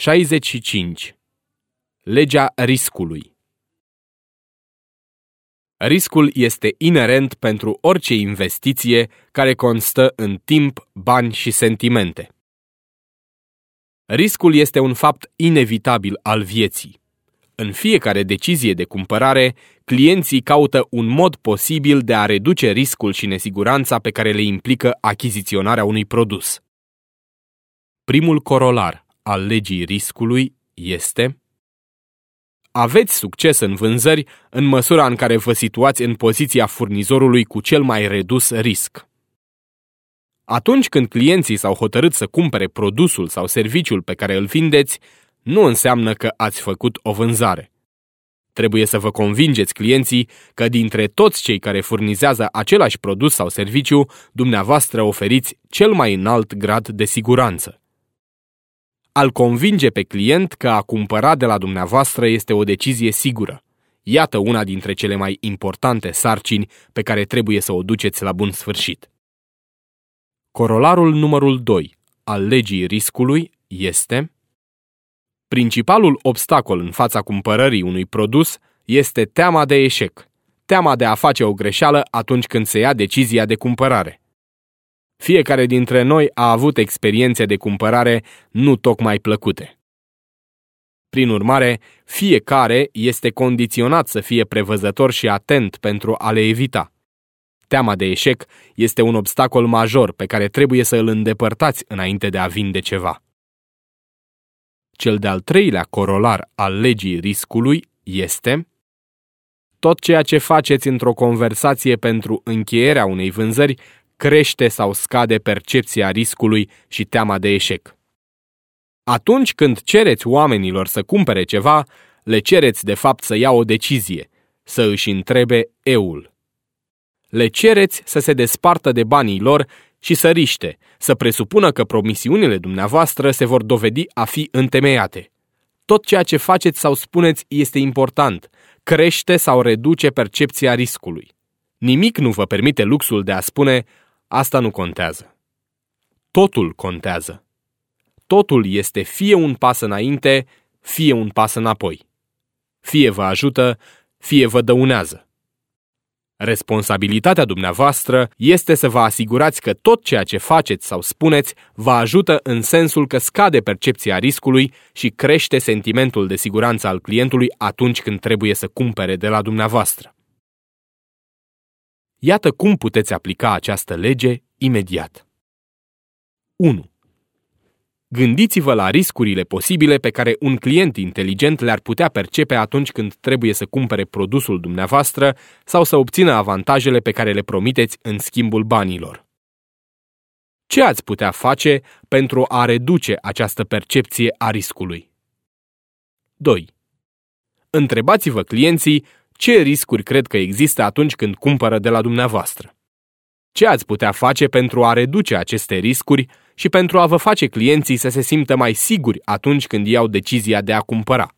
65. Legea riscului Riscul este inerent pentru orice investiție care constă în timp, bani și sentimente. Riscul este un fapt inevitabil al vieții. În fiecare decizie de cumpărare, clienții caută un mod posibil de a reduce riscul și nesiguranța pe care le implică achiziționarea unui produs. Primul corolar al legii riscului este aveți succes în vânzări în măsura în care vă situați în poziția furnizorului cu cel mai redus risc. Atunci când clienții s-au hotărât să cumpere produsul sau serviciul pe care îl vindeți, nu înseamnă că ați făcut o vânzare. Trebuie să vă convingeți clienții că dintre toți cei care furnizează același produs sau serviciu, dumneavoastră oferiți cel mai înalt grad de siguranță. Al convinge pe client că a cumpăra de la dumneavoastră este o decizie sigură. Iată una dintre cele mai importante sarcini pe care trebuie să o duceți la bun sfârșit. Corolarul numărul 2 al legii riscului este Principalul obstacol în fața cumpărării unui produs este teama de eșec, teama de a face o greșeală atunci când se ia decizia de cumpărare. Fiecare dintre noi a avut experiențe de cumpărare nu tocmai plăcute. Prin urmare, fiecare este condiționat să fie prevăzător și atent pentru a le evita. Teama de eșec este un obstacol major pe care trebuie să îl îndepărtați înainte de a vinde ceva. Cel de-al treilea corolar al legii riscului este tot ceea ce faceți într-o conversație pentru încheierea unei vânzări crește sau scade percepția riscului și teama de eșec. Atunci când cereți oamenilor să cumpere ceva, le cereți de fapt să ia o decizie, să își întrebe eul. Le cereți să se despartă de banii lor și să riște, să presupună că promisiunile dumneavoastră se vor dovedi a fi întemeiate. Tot ceea ce faceți sau spuneți este important, crește sau reduce percepția riscului. Nimic nu vă permite luxul de a spune, asta nu contează. Totul contează. Totul este fie un pas înainte, fie un pas înapoi. Fie vă ajută, fie vă dăunează. Responsabilitatea dumneavoastră este să vă asigurați că tot ceea ce faceți sau spuneți vă ajută în sensul că scade percepția riscului și crește sentimentul de siguranță al clientului atunci când trebuie să cumpere de la dumneavoastră. Iată cum puteți aplica această lege imediat. 1. Gândiți-vă la riscurile posibile pe care un client inteligent le-ar putea percepe atunci când trebuie să cumpere produsul dumneavoastră sau să obțină avantajele pe care le promiteți în schimbul banilor. Ce ați putea face pentru a reduce această percepție a riscului? 2. Întrebați-vă clienții ce riscuri cred că există atunci când cumpără de la dumneavoastră. Ce ați putea face pentru a reduce aceste riscuri și pentru a vă face clienții să se simtă mai siguri atunci când iau decizia de a cumpăra?